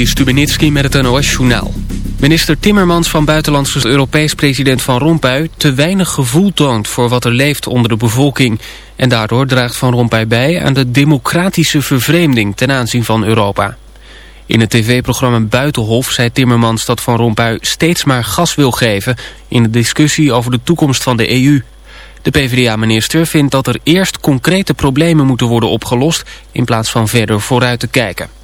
Juri Stubenitski met het NOS-journaal. Minister Timmermans van Buitenlandse Europees president Van Rompuy... te weinig gevoel toont voor wat er leeft onder de bevolking. En daardoor draagt Van Rompuy bij aan de democratische vervreemding... ten aanzien van Europa. In het tv-programma Buitenhof zei Timmermans dat Van Rompuy... steeds maar gas wil geven in de discussie over de toekomst van de EU... De PvdA-minister vindt dat er eerst concrete problemen moeten worden opgelost... in plaats van verder vooruit te kijken.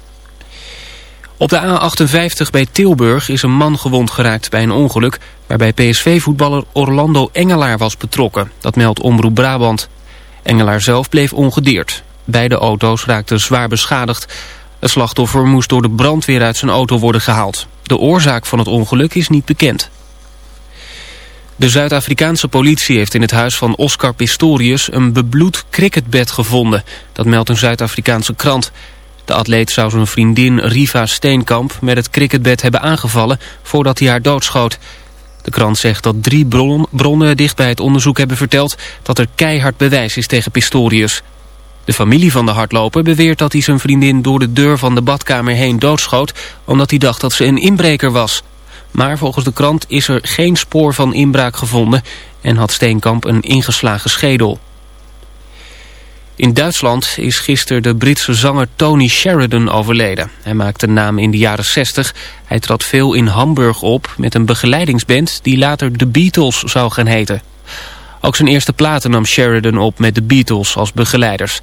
Op de A58 bij Tilburg is een man gewond geraakt bij een ongeluk... waarbij PSV-voetballer Orlando Engelaar was betrokken. Dat meldt Omroep Brabant. Engelaar zelf bleef ongedeerd. Beide auto's raakten zwaar beschadigd. Het slachtoffer moest door de brandweer uit zijn auto worden gehaald. De oorzaak van het ongeluk is niet bekend. De Zuid-Afrikaanse politie heeft in het huis van Oscar Pistorius... een bebloed cricketbed gevonden. Dat meldt een Zuid-Afrikaanse krant... De atleet zou zijn vriendin Riva Steenkamp met het cricketbed hebben aangevallen voordat hij haar doodschoot. De krant zegt dat drie bronnen dicht bij het onderzoek hebben verteld dat er keihard bewijs is tegen Pistorius. De familie van de hardloper beweert dat hij zijn vriendin door de deur van de badkamer heen doodschoot omdat hij dacht dat ze een inbreker was. Maar volgens de krant is er geen spoor van inbraak gevonden en had Steenkamp een ingeslagen schedel. In Duitsland is gisteren de Britse zanger Tony Sheridan overleden. Hij maakte naam in de jaren 60. Hij trad veel in Hamburg op met een begeleidingsband die later de Beatles zou gaan heten. Ook zijn eerste platen nam Sheridan op met de Beatles als begeleiders.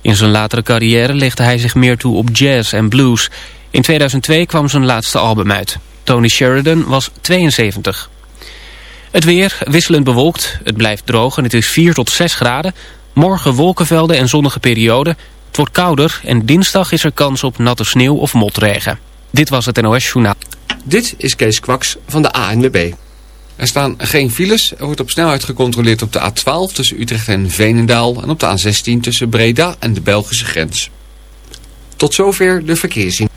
In zijn latere carrière legde hij zich meer toe op jazz en blues. In 2002 kwam zijn laatste album uit. Tony Sheridan was 72. Het weer wisselend bewolkt. Het blijft droog en het is 4 tot 6 graden. Morgen wolkenvelden en zonnige periode. Het wordt kouder en dinsdag is er kans op natte sneeuw of motregen. Dit was het NOS Journaal. Dit is Kees Kwaks van de ANWB. Er staan geen files. Er wordt op snelheid gecontroleerd op de A12 tussen Utrecht en Veenendaal... en op de A16 tussen Breda en de Belgische grens. Tot zover de verkeersziening.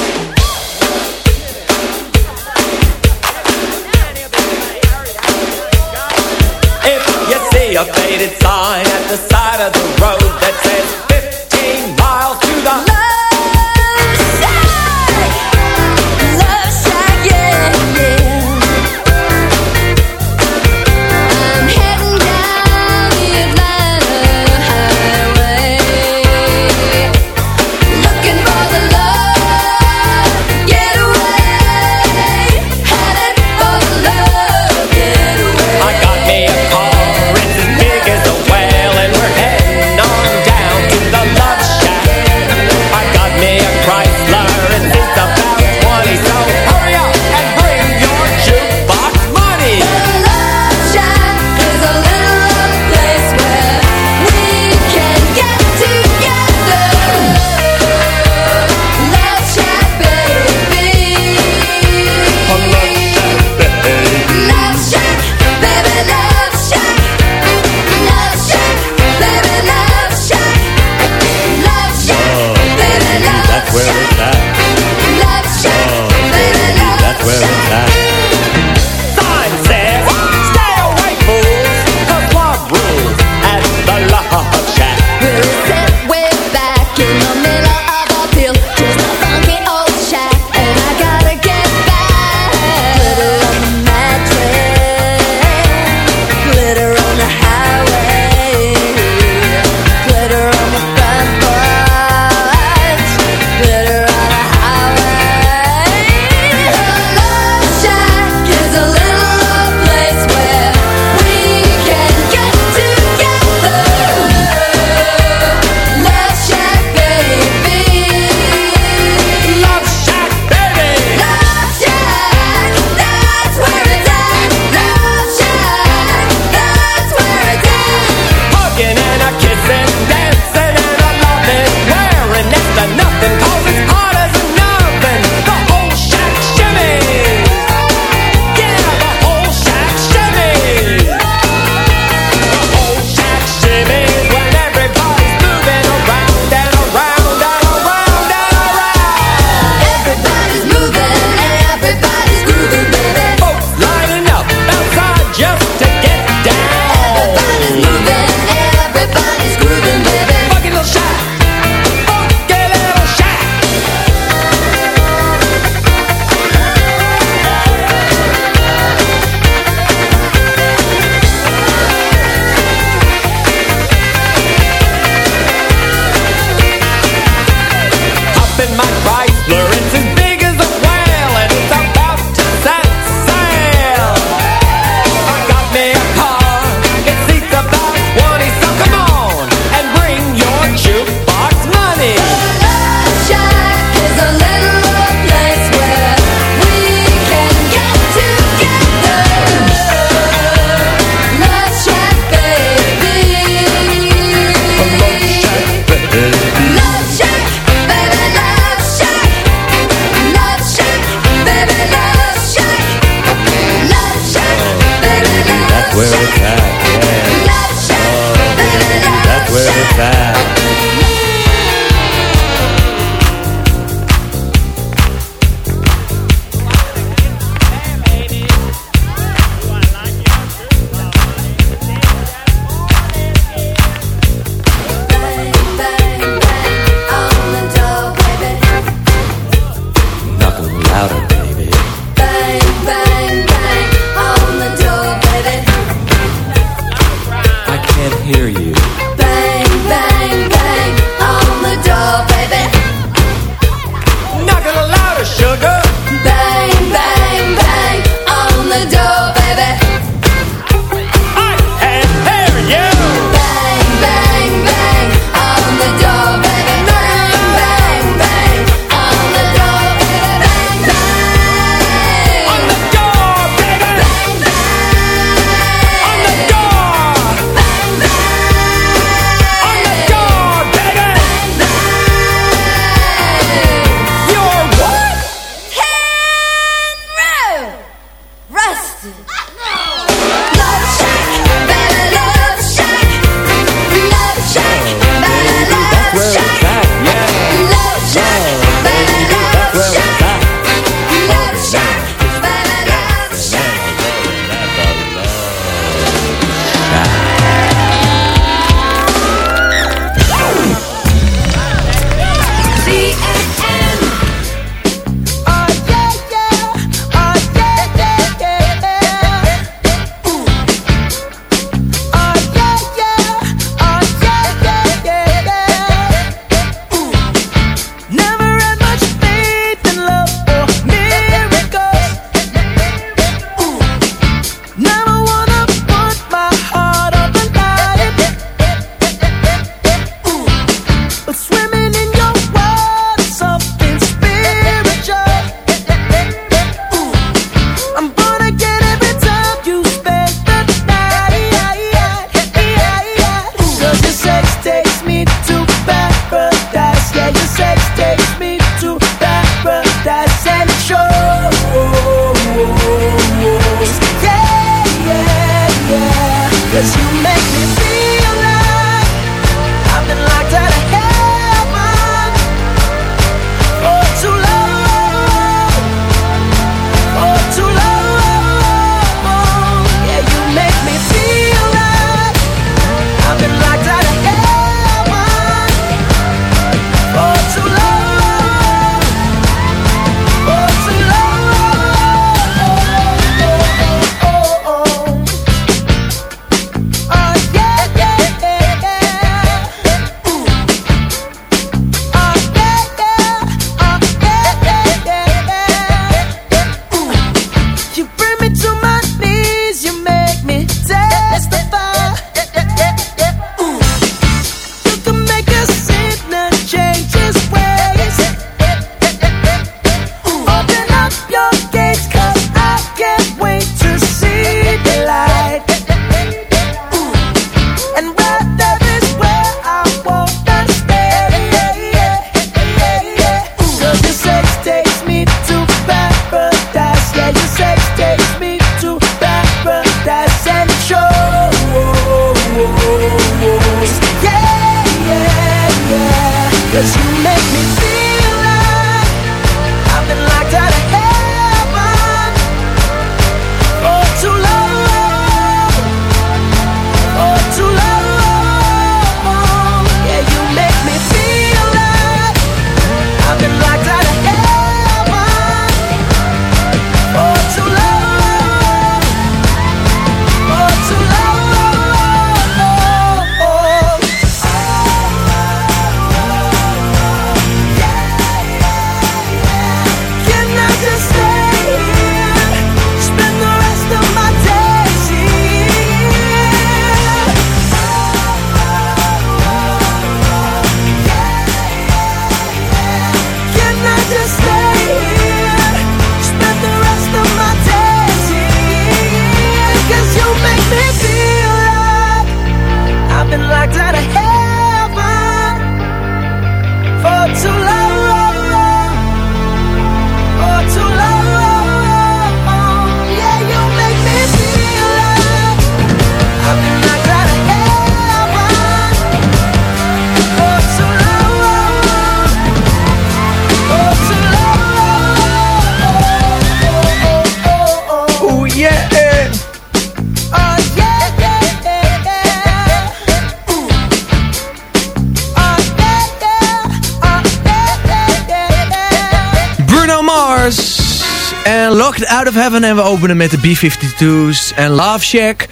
Out of Heaven. En we openen met de B-52's en Love Shack.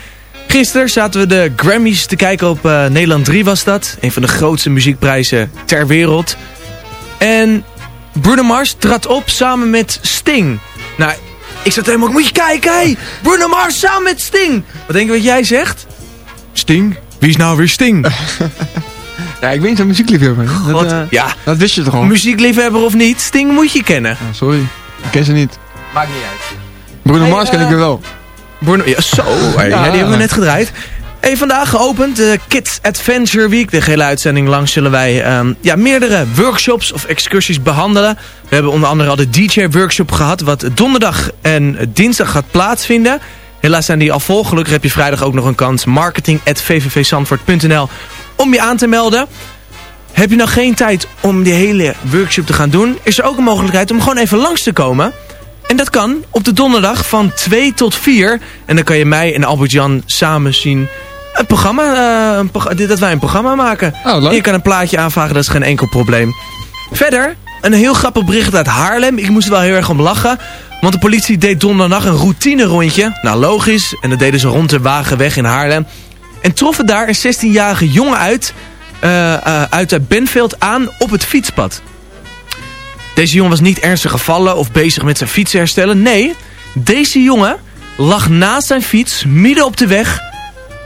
Gisteren zaten we de Grammys te kijken op eh, Nederland 3 was dat. Een van de grootste muziekprijzen ter wereld. En Bruno Mars trad op samen met Sting. Nou, ik zat helemaal, moet je kijken, hé! Bruno Mars samen met Sting! Wat denk je wat jij zegt? Sting? Wie is nou weer Sting? Ja, ik weet niet zo'n muziekliefhebber. Dat, eh, ja. dat wist je toch al? Muziekliefhebber of niet, Sting moet je kennen. Sorry, ik ken ze niet. Maakt niet uit. Bruno Hey, Mars ken eh, ik wel. Bruno, ja, zo, hey, Ja. ja, die hebben we net gedraaid. Hey, vandaag geopend de Kids Adventure Week. De gehele uitzending lang zullen wij ehm, ja, meerdere workshops of excursies behandelen. We hebben onder andere al de DJ-workshop gehad... wat donderdag en dinsdag gaat plaatsvinden. Helaas zijn die al vol. Gelukkig heb je vrijdag ook nog een kans. marketing.vvvzandvoort.nl om je aan te melden. Heb je nou geen tijd om die hele workshop te gaan doen... is er ook een mogelijkheid om gewoon even langs te komen... En dat kan op de donderdag van 2 tot 4. En dan kan je mij en Albert-Jan samen zien. Een programma, eh, een dat wij een programma maken. Oh. En je kan een plaatje aanvragen, dat is geen enkel probleem. Verder, een heel grappig bericht uit Haarlem. Ik moest er wel heel erg om lachen. Want de politie deed donderdag een routine rondje. Nou, logisch. En dat deden ze rond de Wagenweg in Haarlem. En troffen daar een 16-jarige jongen uit... eh, eh, uit Benveld aan op het fietspad. Deze jongen was niet ernstig gevallen of bezig met zijn fiets herstellen. Nee, deze jongen lag naast zijn fiets midden op de weg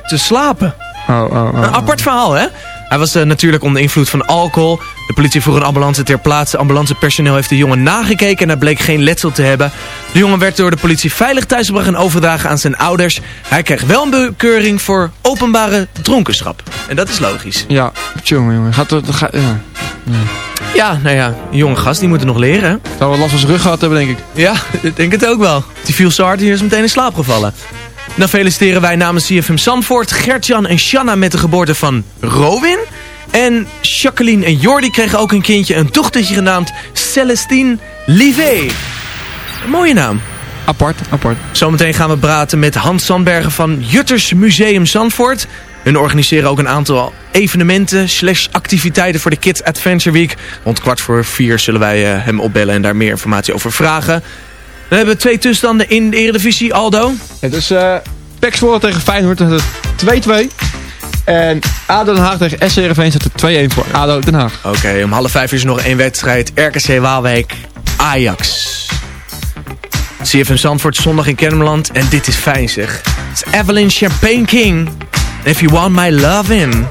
te slapen. Oh, oh, oh. Een apart verhaal, hè? Hij was eh, natuurlijk onder invloed van alcohol. De politie vroeg een ambulance ter plaatse. Ambulancepersoneel heeft de jongen nagekeken en hij bleek geen letsel te hebben. De jongen werd door de politie veilig thuisgebracht en overdragen aan zijn ouders. Hij kreeg wel een bekeuring voor openbare dronkenschap. En dat is logisch. Ja, jongen, jongen. Gaat er, ga, ja. Ja, nou ja, een jonge gast, die moet er nog leren. Zou wel last van zijn rug gehad hebben, denk ik. Ja, ik denk het ook wel. Die viel zo hard en is meteen in slaap gevallen. Dan feliciteren wij namens CFM Zandvoort, Gertjan en Shanna met de geboorte van Rowin. En Jacqueline en Jordi kregen ook een kindje, een dochtertje genaamd Celestine Livet. Een mooie naam. Apart, apart. Zometeen gaan we praten met Hans Sandbergen van Jutters Museum Zandvoort. Hun organiseren ook een aantal evenementen slash activiteiten voor de Kids Adventure Week. Rond kwart voor vier zullen wij eh, hem opbellen en daar meer informatie over vragen. We hebben twee tussenstanden in de Eredivisie, Aldo. Het is eh Pek Zwolle tegen Feyenoord. Dat is 2-2. En ADO Den Haag tegen SC Heerenveen staat er 2-1 voor ADO Den Haag. Oké, om half vijf is er nog één wedstrijd. RKC Waalwijk, Ajax. CFM Zandvoort zondag in Kennemerland. En dit is fijn zeg. Het is Evelyn Champagne King. If you want my love in.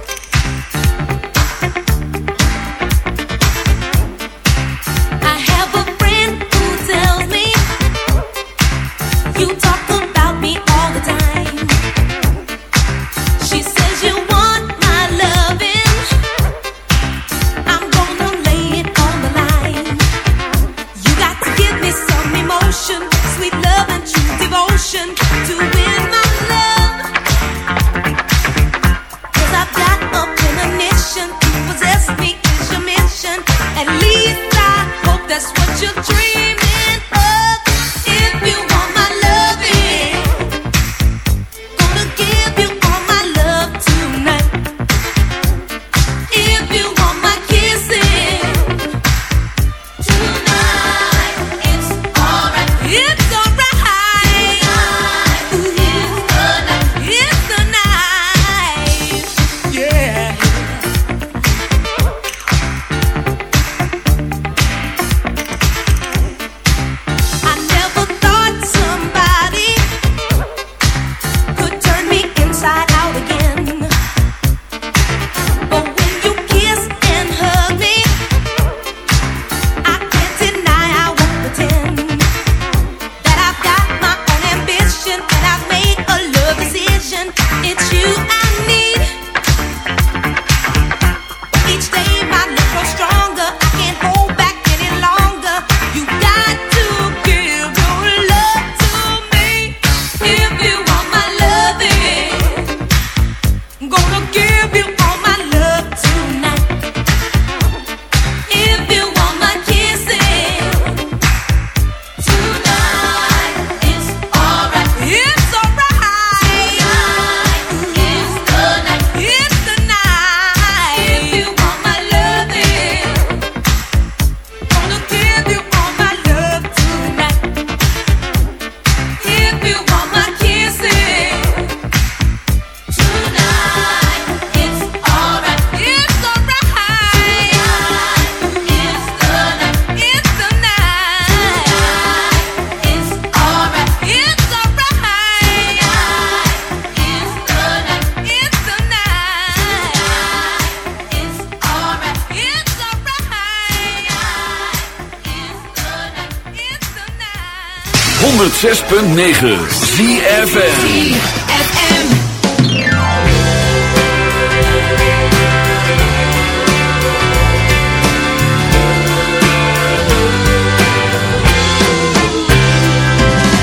106.9 ZFM.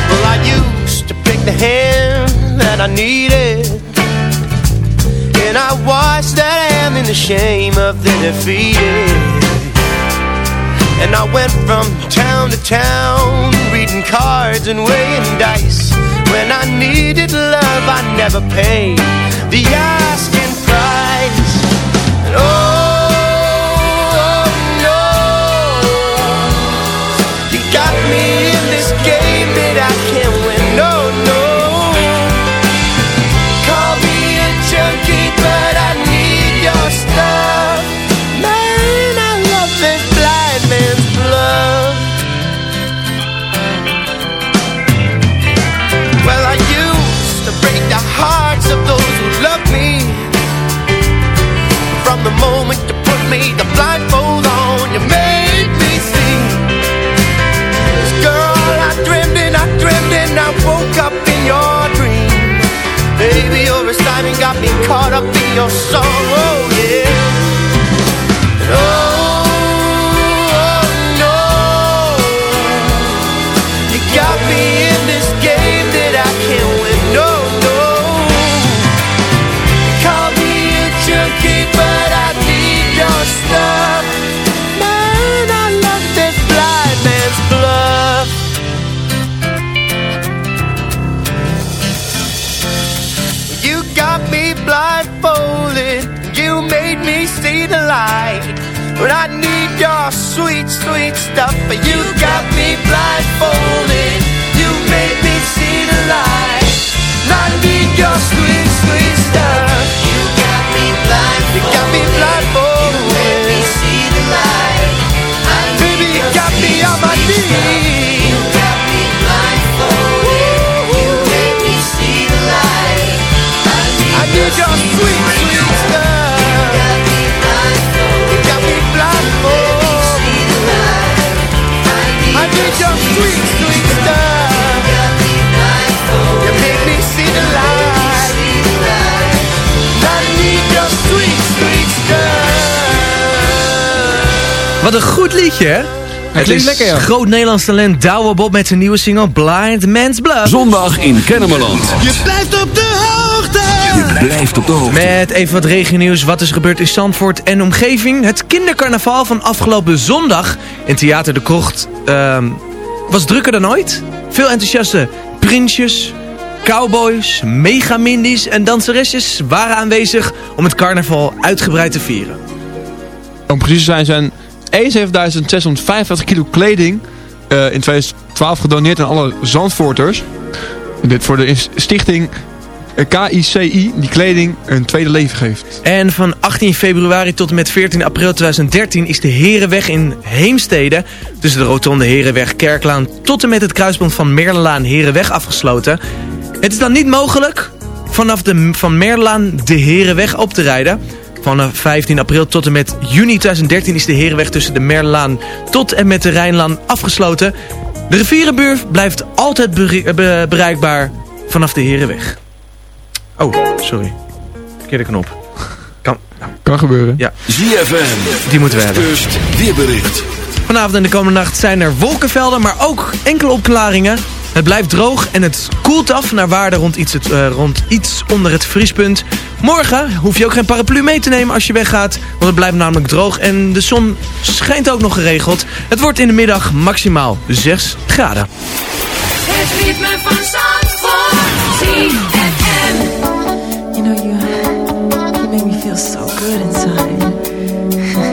Well, I used to pick the hand that I needed. And I watched that hand in the shame of the defeated. And I went from town to town, cards and weighing dice. When I needed love, I never paid the asking your sorrow. Sweet, stuff. But you got me blindfolded. You made me see the light. Wat een goed liedje, hè? Het klinkt is lekker, ja. groot Nederlands talent Douwe Bob met zijn nieuwe single Blind Man's Bluff. Zondag in Kennemerland. Je blijft op de hoogte. Je blijft op de hoogte. Met even wat regionieuws, wat is er gebeurd in Zandvoort en omgeving. Het kindercarnaval van afgelopen zondag in Theater de Krocht ehm, was drukker dan ooit. Veel enthousiaste prinsjes, cowboys, megamindies en danseresjes waren aanwezig om het carnaval uitgebreid te vieren. Om precies te zijn zijn 71.655 kilo kleding eh, in 2012 gedoneerd aan alle Zandvoorters. Dit voor de stichting eh, KICI die kleding een tweede leven geeft. En van 18 februari tot en met 14 april 2013 is de Herenweg in Heemstede... tussen de rotonde Herenweg Kerklaan tot en met het kruispunt van Merlelaan Herenweg afgesloten. Het is dan niet mogelijk vanaf de Van Merlelaan de Herenweg op te rijden. Vanaf 15 april tot en met juni 2013 is de Herenweg tussen de Merlelaan tot en met de Rijnlaan afgesloten. De rivierenbuurt blijft altijd be- bereikbaar vanaf de Herenweg. Oh, sorry. Verkeerde knop. Kan, nou, Kan gebeuren. ja, ZFM. die moeten we hebben. Kust weerbericht. Vanavond en de komende nacht zijn er wolkenvelden, maar ook enkele opklaringen. Het blijft droog en het koelt af naar waarde rond iets, eh, rond iets onder het vriespunt. Morgen hoef je ook geen paraplu mee te nemen als je weggaat, want het blijft namelijk droog en de zon schijnt ook nog geregeld. Het wordt in de middag maximaal 6 graden. You know, you, you make me feel so good inside.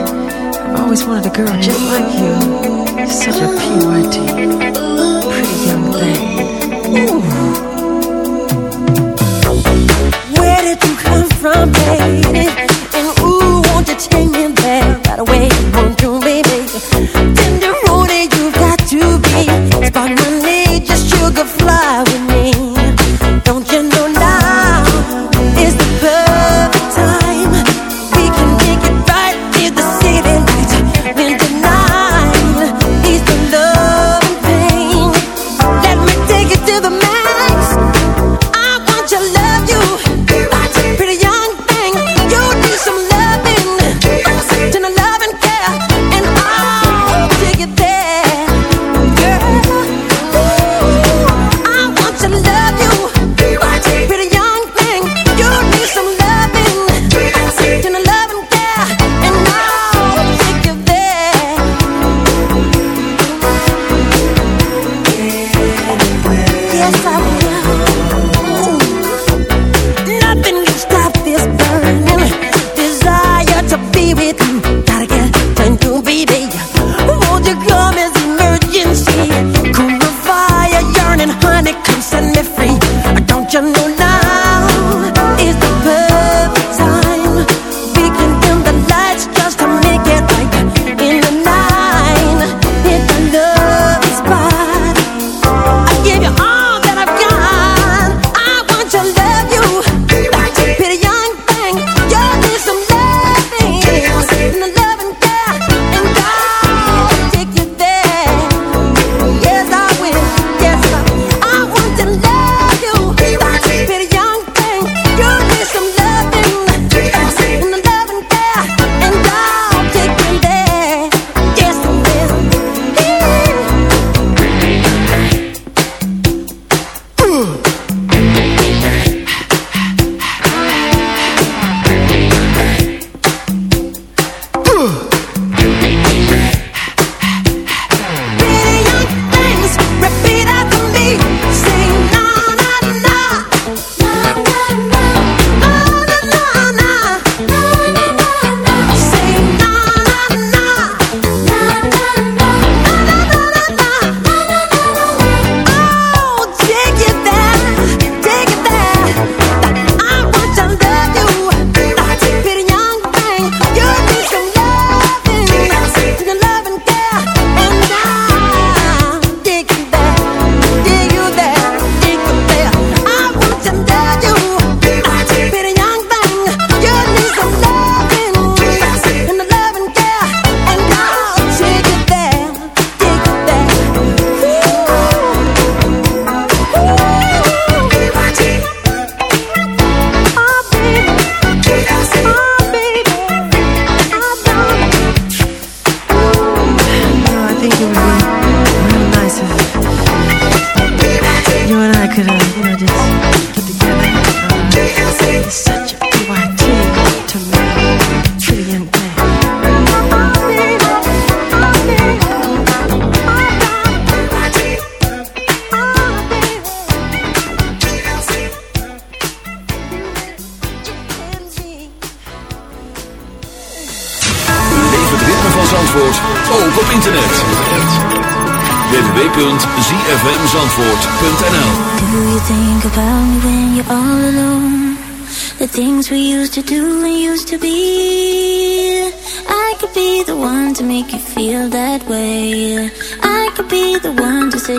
I've always wanted a girl just like you. You're such a PYT. From, baby? And ooh, won't you take me there right away? Won't you, baby? Tenderoni, you've got to be. Just sugar fly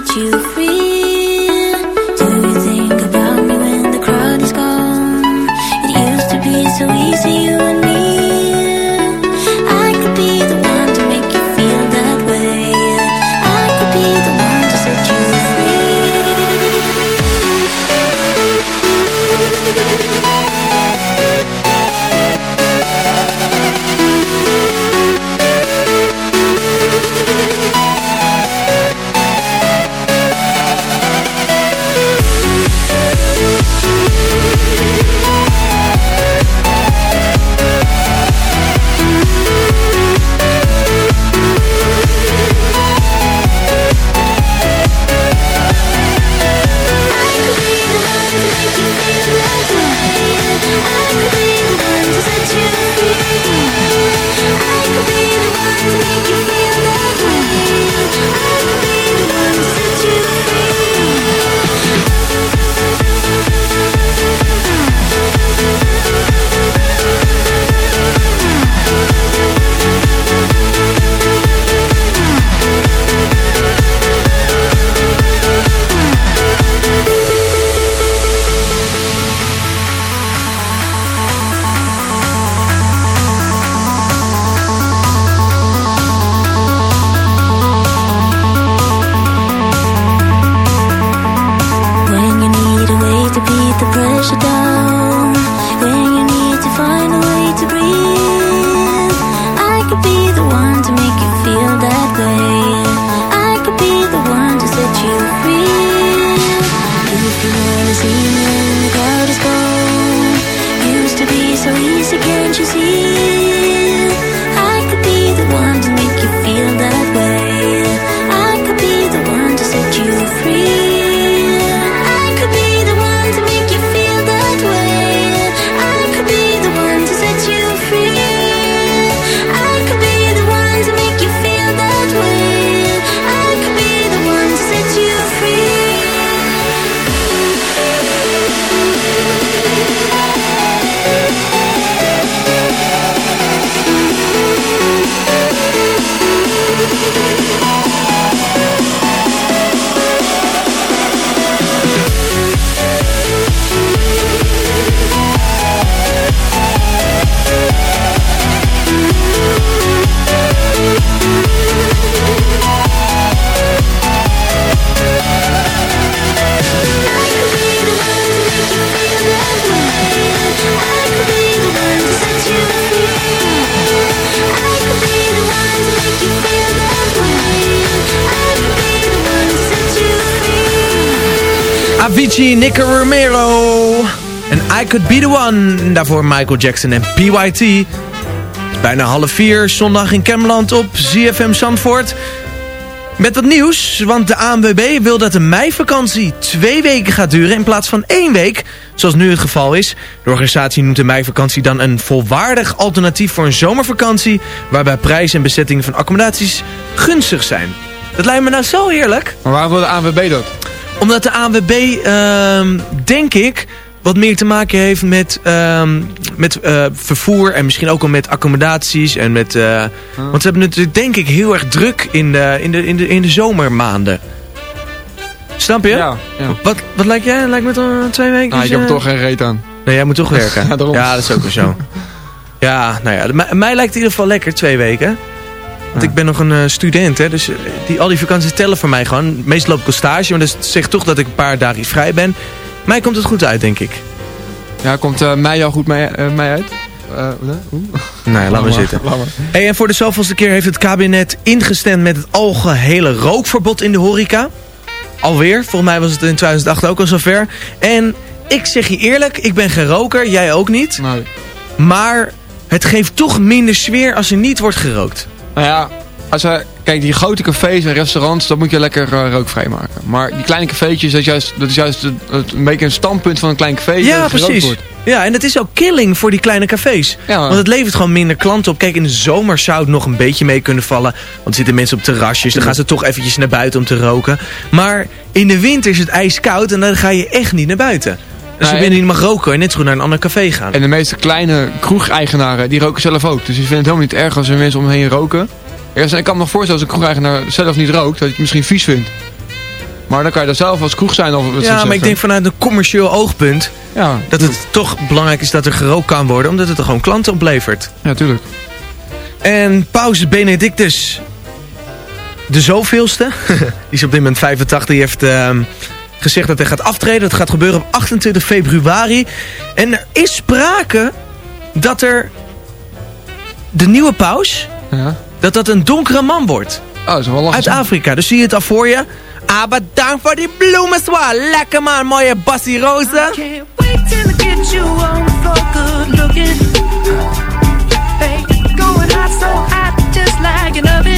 set you free. Do you think about me when the crowd is gone? It used to be so easy, you and me. free. Nicky Romero. En I Could Be The One. Daarvoor Michael Jackson en PYT. Bijna half vier, zondag in Kemland op ZFM Zandvoort. Met wat nieuws, want de ANWB wil dat de meivakantie twee weken gaat duren in plaats van één week, zoals nu het geval is. De organisatie noemt de meivakantie dan een volwaardig alternatief voor een zomervakantie, waarbij prijs en bezetting van accommodaties gunstig zijn. Dat lijkt me nou zo heerlijk. Maar waarom wil de ANWB dat? Omdat de ANWB, ehm, denk ik, wat meer te maken heeft met, ehm, met eh, vervoer en misschien ook al met accommodaties. En met, eh, Want ze hebben het denk ik heel erg druk in de, in de, in de, in de zomermaanden. Snap je? Ja. ja. Wat, wat lijkt jij? Lijkt me toch uh, twee weken? Nou, ik heb er toch geen reet aan. Nee, jij moet toch werken. ja, ja, dat is ook weer zo. ja, nou ja, mij, mij lijkt het in ieder geval lekker, twee weken. Want ik ben nog een uh, student, hè, dus die, al die vakanties tellen voor mij gewoon. Meestal loop ik op stage, maar dat zegt toch dat ik een paar dagen vrij ben. Mij komt het goed uit, denk ik. Ja, komt uh, mij jou goed mee, uh, mij uit? Uh, nee, laat maar zitten. Hey, en voor de zoveelste keer heeft het kabinet ingestemd met het algehele rookverbod in de horeca. Alweer, volgens mij was het in 2008 ook al zover. En ik zeg je eerlijk, ik ben geen roker, jij ook niet. Nee. Maar het geeft toch minder sfeer als er niet wordt gerookt. Nou ja, als we, kijk, die grote cafés en restaurants, dat moet je lekker uh, rookvrij maken. Maar die kleine cafeetjes, dat is juist, dat is juist het, het, een beetje een standpunt van een klein café. Ja, precies. Wordt. Ja, en het is ook killing voor die kleine cafés. Ja. Want het levert gewoon minder klanten op. Kijk, in de zomer zou het nog een beetje mee kunnen vallen. Want er zitten mensen op terrasjes. Dan gaan ze toch eventjes naar buiten om te roken. Maar in de winter is het ijskoud en dan ga je echt niet naar buiten. Dus nee, je binnen niet mag roken en net zo goed naar een ander café gaan. En de meeste kleine kroegeigenaren, die roken zelf ook. Dus die vinden het helemaal niet erg als er mensen omheen roken. Ik kan me nog voorstellen als een kroegeigenaar zelf niet rookt, dat je het misschien vies vindt. Maar dan kan je dan zelf als kroeg zijn. Of ja, maar ik denk vanuit een commercieel oogpunt... Ja. dat het toch belangrijk is dat er gerookt kan worden... omdat het er gewoon klanten oplevert. Ja, tuurlijk. En Paus Benedictus, de zoveelste... die is op dit moment 85, die heeft... Uh, gezegd dat hij gaat aftreden. Dat gaat gebeuren op 28 februari. En er is sprake dat er de nieuwe paus... Ja. dat dat een donkere man wordt. Oh, dat is wel Uit Afrika. Dus zie je het al voor je. Ah, bedankt voor die bloemen, zwaar. Lekker man, mooie bassie rozen. Can't wait till I get you on the floor, good looking. Hey, going hot, so hot, just like an oven.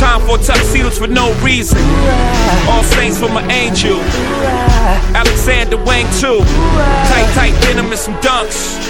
Time for tuxedos for no reason. All saints for my angel. Alexander Wang too. Tight, tight denim and some dunks.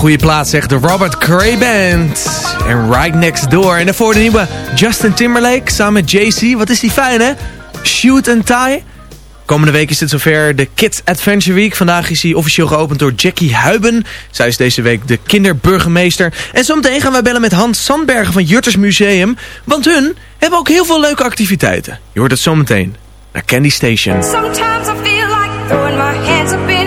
Goede plaats zegt de Robert Cray Band. En Right Next Door. En daarvoor de nieuwe Justin Timberlake samen met JC. Wat is die fijn, hè? Shoot and Tie. Komende week is het zover de Kids Adventure Week. Vandaag is hij officieel geopend door Jackie Huiben. Zij is deze week de kinderburgemeester. En zometeen gaan wij bellen met Hans Sandbergen van Jutters Museum. Want hun hebben ook heel veel leuke activiteiten. Je hoort het zometeen. Naar Candy Station. Sometimes I feel like throwing my hands up in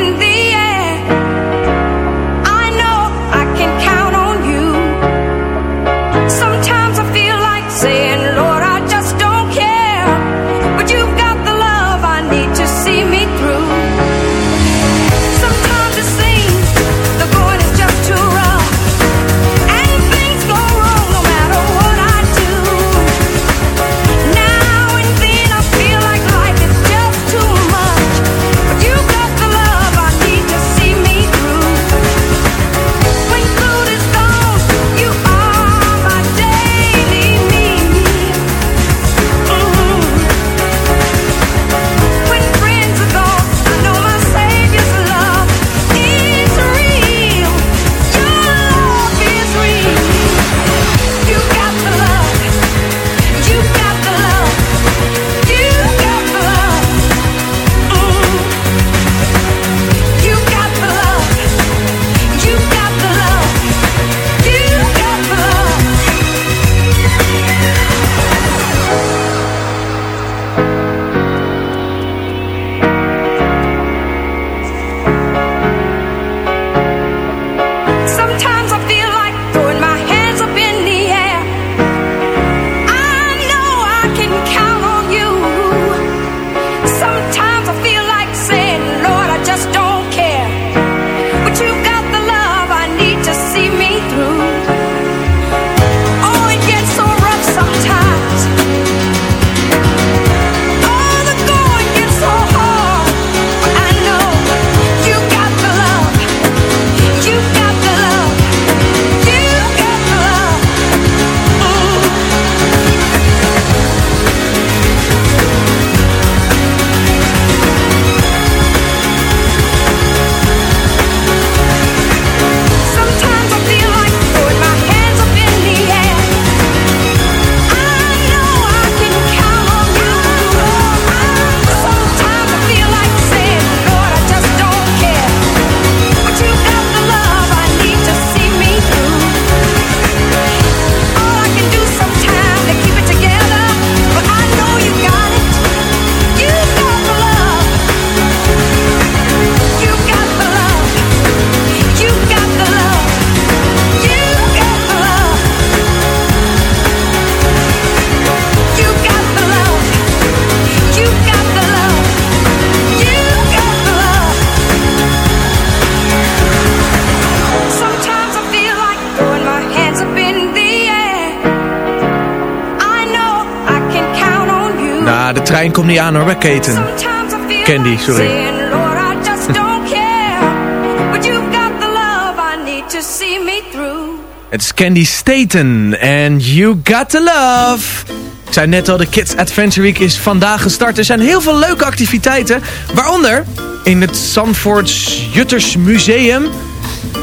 to see me through. Het is Candy Staten en You Got The Love. Ik zei net al, de Kids Adventure Week is vandaag gestart. Er zijn heel veel leuke activiteiten. Waaronder in het Zandvoorts Jutters Museum.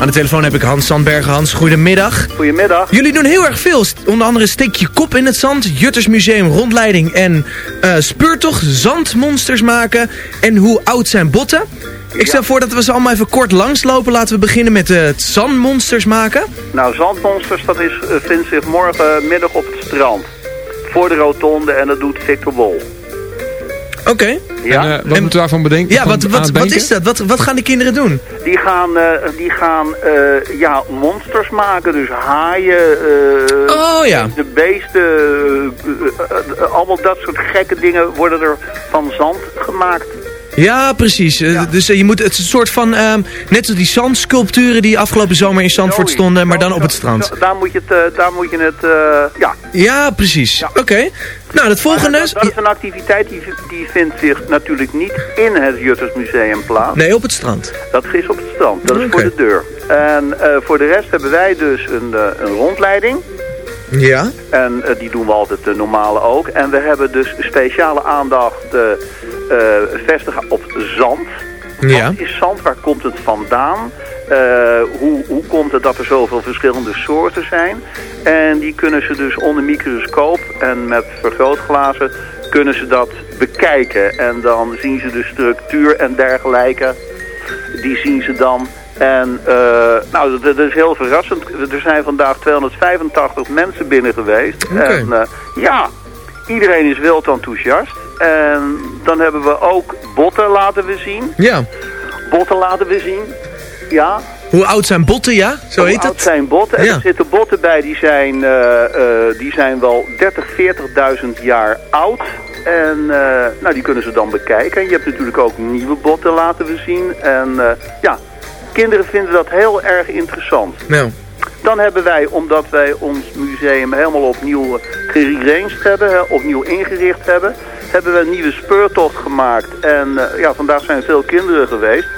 Aan de telefoon heb ik Hans Sandbergen. Hans, goedemiddag. Goedemiddag. Jullie doen heel erg veel. Onder andere steek je kop in het zand. Jutters Museum rondleiding en eh speurtocht. Zandmonsters maken. En hoe oud zijn botten? Ik stel voor dat we ze allemaal even kort langslopen. Laten we beginnen met eh, het zandmonsters maken. Nou, Zandmonsters, dat is, eh, vindt zich morgenmiddag op het strand. Voor de rotonde en dat doet Victor Bol. Oké. Ja. En, eh, wat moeten we daarvan bedenken? Ja, wat, wat, wat is dat? Wat, wat gaan die kinderen doen? Die gaan, eh, die gaan eh, ja, monsters maken. Dus haaien, eh, Oh, ja. de beesten, allemaal dat soort gekke dingen worden er van zand gemaakt. Ja, precies. Dus je moet, het is een soort van, ehm, net als die zandsculpturen die afgelopen zomer in Zandvoort stonden, maar dan op het strand. Daar moet je het, daar moet je het eh, ja. Ja, precies. Oké. Nou, het volgende is... dat, dat is een activiteit die, die vindt zich natuurlijk niet in het Juttersmuseum plaats. Nee, op het strand. Dat is op het strand. Dat is voor de deur. En eh, voor de rest hebben wij dus een, eh, een rondleiding. Ja. En eh, die doen we altijd de normale ook. En we hebben dus speciale aandacht vestigen op zand. Ja. Wat is zand? Waar komt het vandaan? Eh, hoe, hoe komt het dat er zoveel verschillende soorten zijn? En die kunnen ze dus onder microscoop en met vergrootglazen kunnen ze dat bekijken. En dan zien ze de structuur en dergelijke. Die zien ze dan. En eh, nou, dat, is heel verrassend. Er zijn vandaag 285 mensen binnen geweest. En eh, ja, iedereen is wild enthousiast. En dan hebben we ook botten laten we zien. Ja. Botten laten we zien. Ja. Hoe oud zijn botten, ja? Zo Hoe heet oud het? zijn botten? En Ja. er zitten botten bij die zijn, eh, eh, die zijn wel 30, 40.000 jaar oud. En eh, nou, die kunnen ze dan bekijken. En je hebt natuurlijk ook nieuwe botten laten we zien. En ja, kinderen vinden dat heel erg interessant. Nou. Dan hebben wij, omdat wij ons museum helemaal opnieuw geranged hebben, hè, opnieuw ingericht hebben, hebben we een nieuwe speurtocht gemaakt. En ja, vandaag zijn veel kinderen geweest.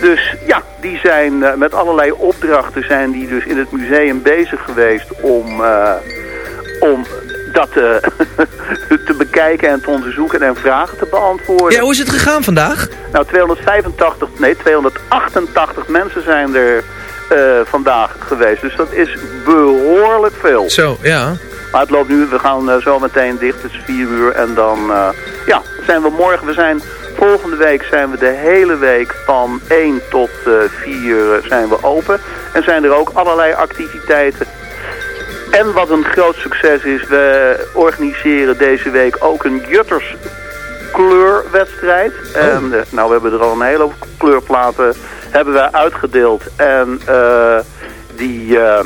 Dus ja, die zijn eh, met allerlei opdrachten zijn die dus in het museum bezig geweest om, eh, om dat eh, te bekijken en te onderzoeken en vragen te beantwoorden. Ja, hoe is het gegaan vandaag? Nou, 285, nee, 288 mensen zijn er vandaag geweest. Dus dat is behoorlijk veel. Zo, ja. Maar het loopt nu, we gaan zo meteen dicht, het is 4 uur. En dan, ja, zijn we morgen, we zijn, volgende week zijn we de hele week van 1 tot eh 4 zijn we open. En zijn er ook allerlei activiteiten. En wat een groot succes is, we organiseren deze week ook een Jutters kleurwedstrijd. En eh, nou, we hebben er al een hele hoop kleurplaten hebben we uitgedeeld. En eh, die, eh,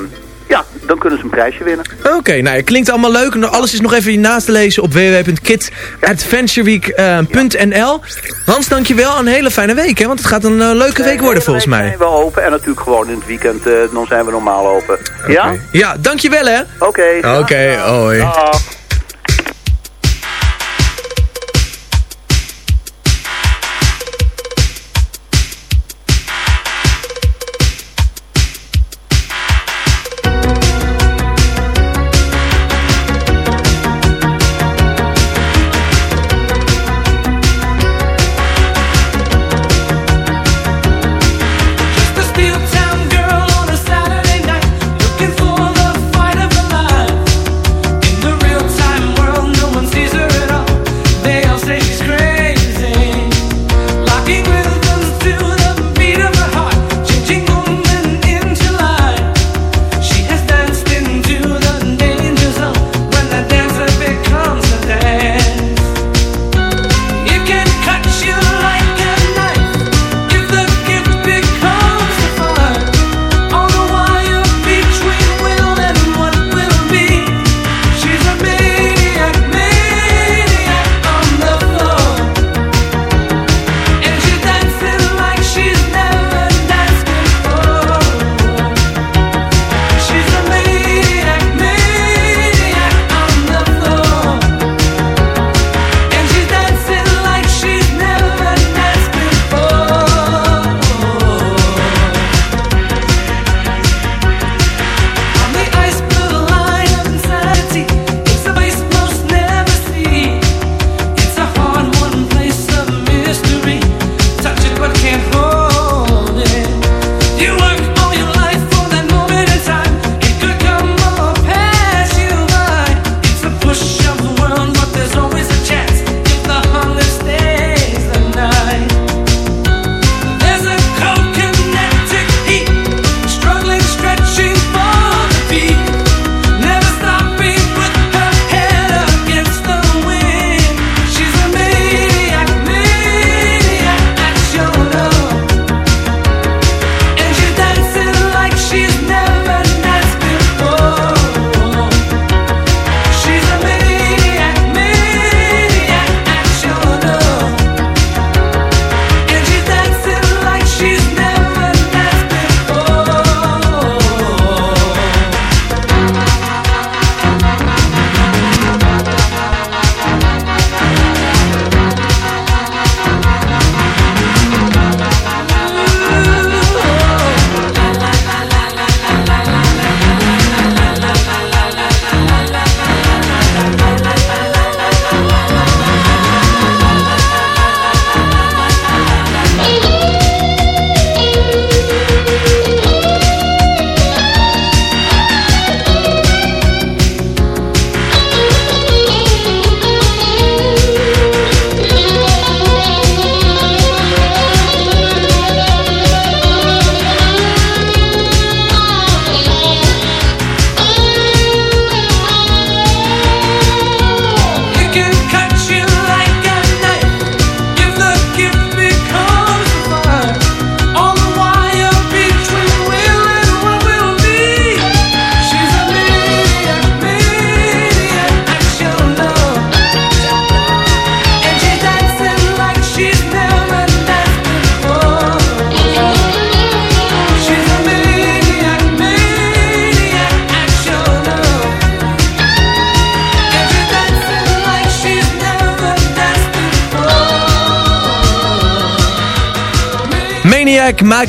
ja, dan kunnen ze een prijsje winnen. Oké, nou, het klinkt allemaal leuk. Alles is nog even na te lezen op www.kidsadventureweek.nl. Hans, dankjewel. Een hele fijne week, hè? Want het gaat een eh, leuke week worden volgens mij. zijn we open en natuurlijk gewoon in het weekend, eh, dan zijn we normaal open. Ja? Ja, dankjewel, hè? Oké. Oké, hoi. Dag.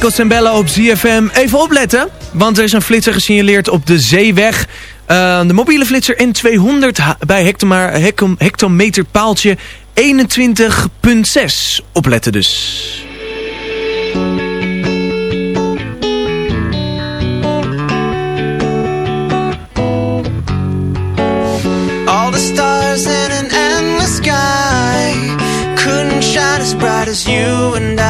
Michael Sembella op ZFM. Even opletten, want er is een flitser gesignaleerd op de Zeeweg. Uh, de mobiele flitser N200 bij hectoma hectom hectometerpaaltje 21.6. Opletten dus. All the stars in an endless sky couldn't shine as bright as you and I.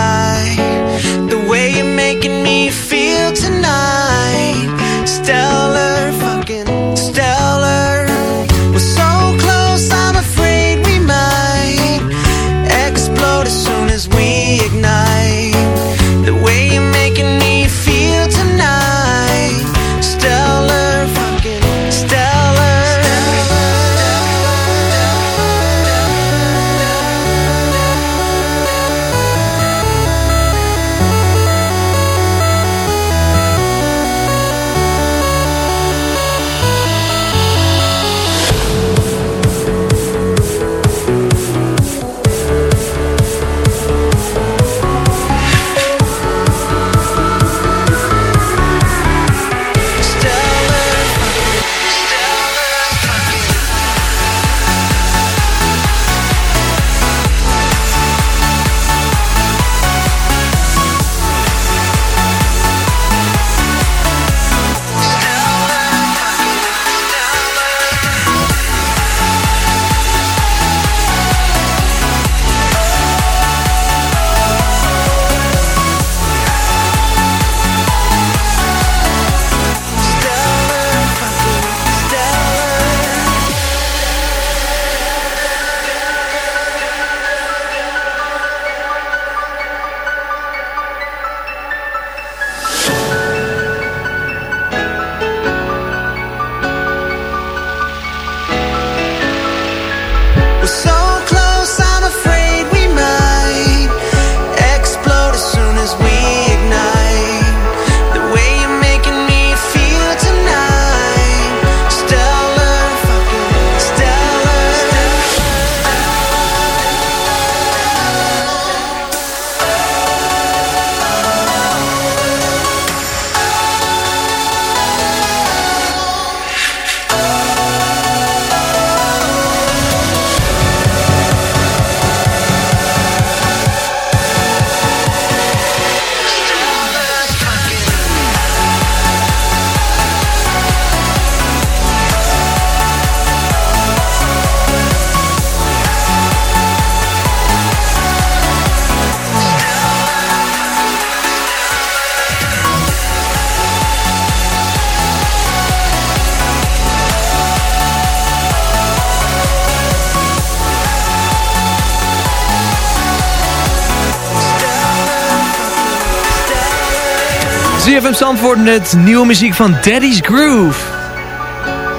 ZFM Zandvoort met nieuwe muziek van Daddy's Groove.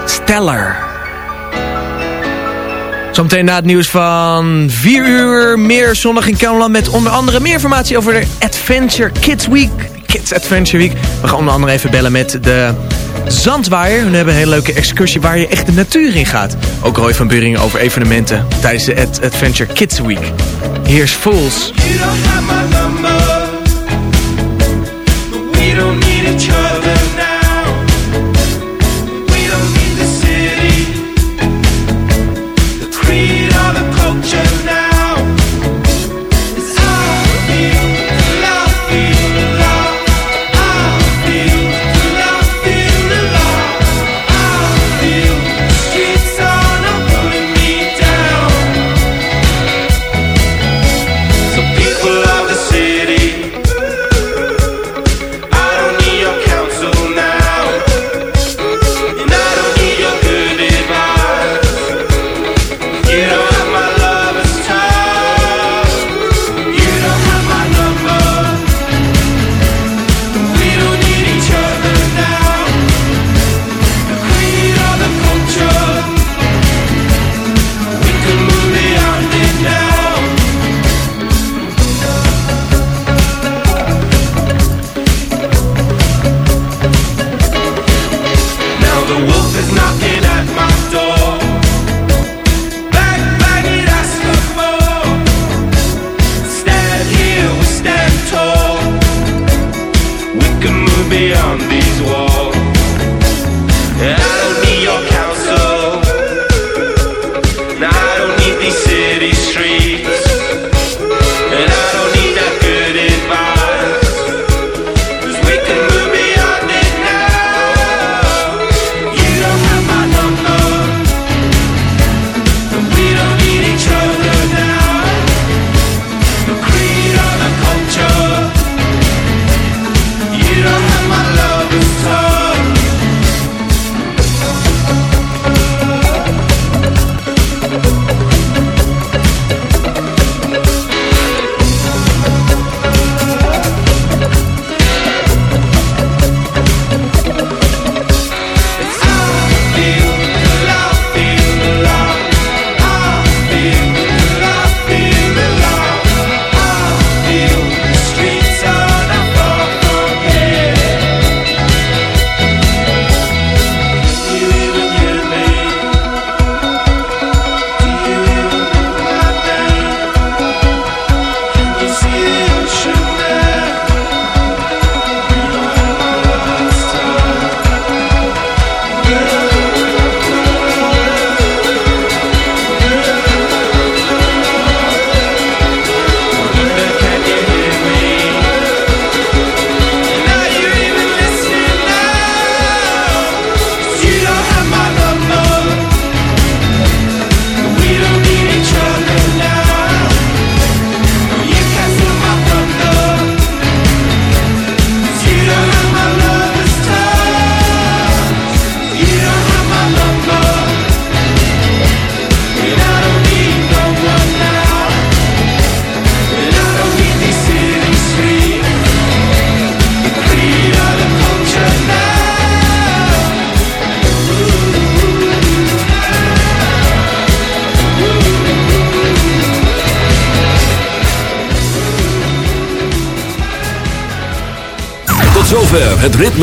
Stellar. Zometeen na het nieuws van 4 uur meer zonnig in Cameron met onder andere meer informatie over de Adventure Kids Week. Kids Adventure Week. We gaan onder andere even bellen met de Zandwaaier. Hun hebben een hele leuke excursie waar je echt de natuur in gaat. Ook Roy van Buringen over evenementen tijdens de Ad Adventure Kids Week. Here's Fools. Don't